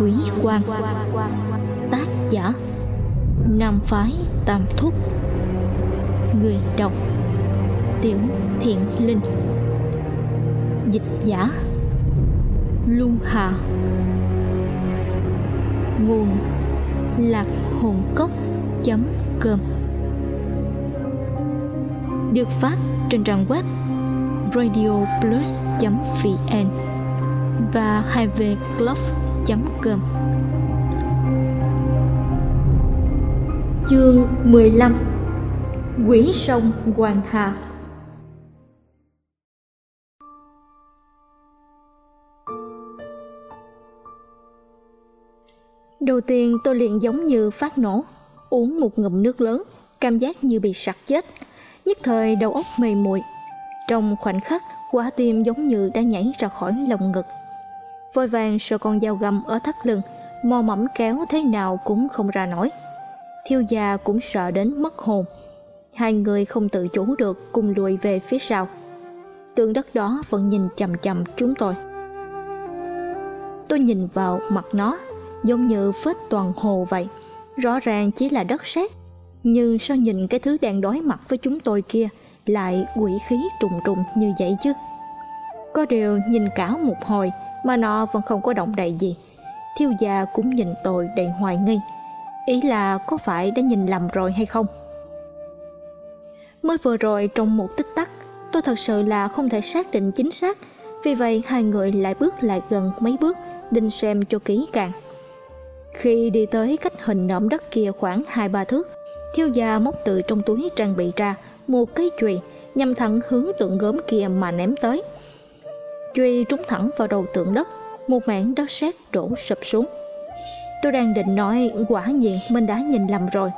Quỷ quan. Tác giả, Nam Phái Tam Thúc. Người đọc, Tiểu Thiện Linh. Dịch giả, Luân Hà. Nguồn, Lạc hồn cốc.com Được phát trên trang web radioplus.vn và 2vclub.com Chương 15 Quỷ sông Hoàng Hà. Đầu tiên, tôi liền giống như phát nổ, Uống một ngụm nước lớn, Cảm giác như bị sặc chết. Nhất thời đầu óc mê muội Trong khoảnh khắc, quả tim giống như đã nhảy ra khỏi lồng ngực vội vàng sợ con dao găm ở thắt lưng, mò mẫm kéo thế nào cũng không ra nổi thiêu gia cũng sợ đến mất hồn. Hai người không tự chủ được cùng lùi về phía sau. Tường đất đó vẫn nhìn chằm chằm chúng tôi. Tôi nhìn vào mặt nó, giống như phết toàn hồ vậy. Rõ ràng chỉ là đất sét. Nhưng sao nhìn cái thứ đang đối mặt với chúng tôi kia lại quỷ khí trùng trùng như vậy chứ? Có điều nhìn cả một hồi mà nó vẫn không có động đậy gì. Thiếu gia cũng nhìn tôi đầy hoài nghi. Ý là có phải đã nhìn lầm rồi hay không? Mới vừa rồi trong một tích tắc, tôi thật sự là không thể xác định chính xác. Vì vậy hai người lại bước lại gần mấy bước, định xem cho kỹ càng. Khi đi tới cách hình nộm đất kia khoảng hai ba thước, thiếu gia móc từ trong túi trang bị ra một cái chùy, nhằm thẳng hướng tượng gốm kia mà ném tới. Duy trúng thẳng vào đầu tượng đất, Một mảng đất sét đổ sập xuống. Tôi đang định nói, quả nhiên, mình đã nhìn lầm rồi.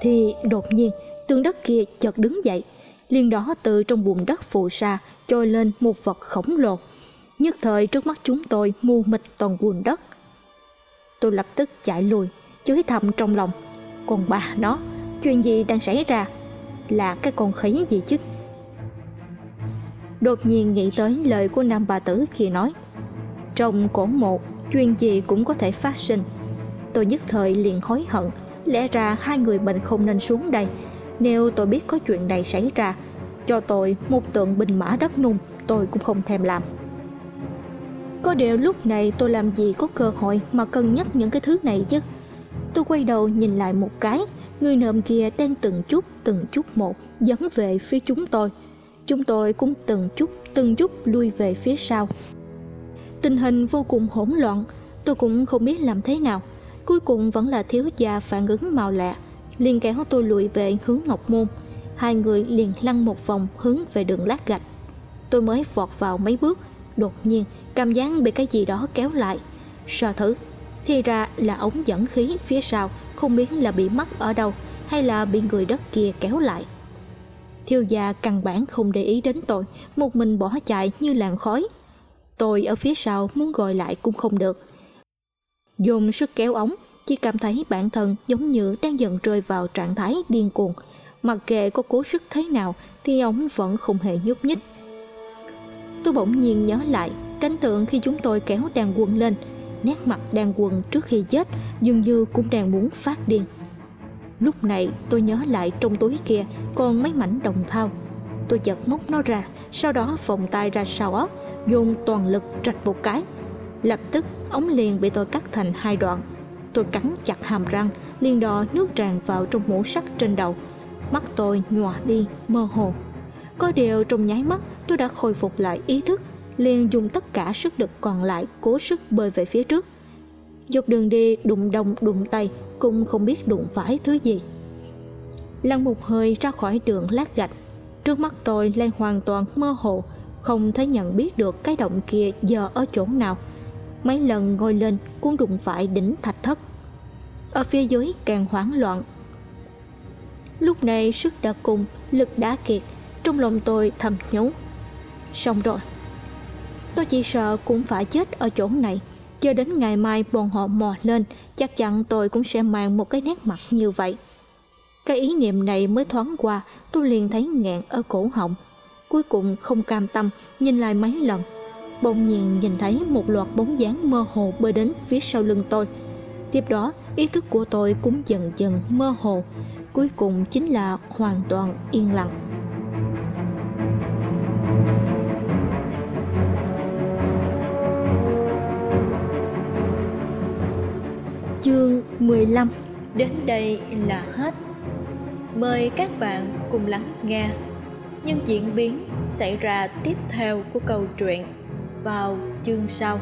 Thì đột nhiên, tượng đất kia chợt đứng dậy, liền đó từ trong bùn đất phù sa, trôi lên một vật khổng lồ. Nhất thời trước mắt chúng tôi mù mịt toàn bùn đất. Tôi lập tức chạy lùi, chửi thầm trong lòng. Còn bà nó, chuyện gì đang xảy ra? Là cái con khỉ gì chứ? Đột nhiên nghĩ tới lời của nam bà tử khi nói, trong cổ mộ, chuyện gì cũng có thể phát sinh. Tôi nhất thời liền hối hận, lẽ ra hai người mình không nên xuống đây. Nếu tôi biết có chuyện này xảy ra, cho tôi một tượng binh mã đất nung, tôi cũng không thèm làm. Có điều lúc này tôi làm gì có cơ hội mà cân nhắc những cái thứ này chứ? Tôi quay đầu nhìn lại một cái, người nợm kia đang từng chút từng chút một dấn về phía chúng tôi chúng tôi cũng từng chút từng chút lui về phía sau. Tình hình vô cùng hỗn loạn, tôi cũng không biết làm thế nào. Cuối cùng vẫn là thiếu gia phản ứng màu lạ, liền kéo tôi lùi về hướng ngọc môn. Hai người liền lăn một vòng hướng về đường lát gạch. Tôi mới vọt vào mấy bước, đột nhiên cảm giác bị cái gì đó kéo lại. So thử, thì ra là ống dẫn khí phía sau không biết là bị mắc ở đâu hay là bị người đất kia kéo lại. Thiêu gia căn bản không để ý đến tôi, một mình bỏ chạy như làn khói. Tôi ở phía sau muốn gọi lại cũng không được. Dùng sức kéo ống, chỉ cảm thấy bản thân giống như đang dần rơi vào trạng thái điên cuồng. Mặc kệ có cố sức thế nào thì ống vẫn không hề nhúc nhích. Tôi bỗng nhiên nhớ lại cảnh tượng khi chúng tôi kéo đàn quân lên, nét mặt đàn quân trước khi chết dường như cũng đang muốn phát điên. Lúc này tôi nhớ lại trong túi kia còn mấy mảnh đồng thau. Tôi giật móc nó ra, Sau đó vòng tay ra sau óc, Dùng toàn lực trạch một cái. Lập tức, ống liền bị tôi cắt thành hai đoạn. Tôi cắn chặt hàm răng, liền đò nước tràn vào trong mũ sắt trên đầu. Mắt tôi nhòa đi, mơ hồ. Có điều trong nháy mắt, tôi đã khôi phục lại ý thức, liền dùng tất cả sức lực còn lại cố sức bơi về phía trước dọc đường đi đụng đông đụng tay, cũng không biết đụng phải thứ gì. Lăn một hơi ra khỏi đường lát gạch. Trước mắt tôi lại hoàn toàn mơ hồ, không thể nhận biết được cái động kia giờ ở chỗ nào. Mấy lần ngồi lên cũng đụng phải đỉnh thạch thất. Ở phía dưới càng hoảng loạn. Lúc này sức đã cùng, lực đã kiệt, trong lòng tôi thầm nhủ. Xong rồi, tôi chỉ sợ cũng phải chết ở chỗ này cho đến ngày mai bọn họ mò lên, chắc chắn tôi cũng sẽ mang một cái nét mặt như vậy. Cái ý niệm này mới thoáng qua, tôi liền thấy nghẹn ở cổ họng. Cuối cùng không cam tâm, nhìn lại mấy lần. Bỗng nhiên nhìn thấy một loạt bóng dáng mơ hồ bơi đến phía sau lưng tôi. Tiếp đó, ý thức của tôi cũng dần dần mơ hồ. Cuối cùng chính là hoàn toàn yên lặng. Chương 15 đến đây là hết. Mời các bạn cùng lắng nghe. Những diễn biến xảy ra tiếp theo của câu chuyện vào chương sau.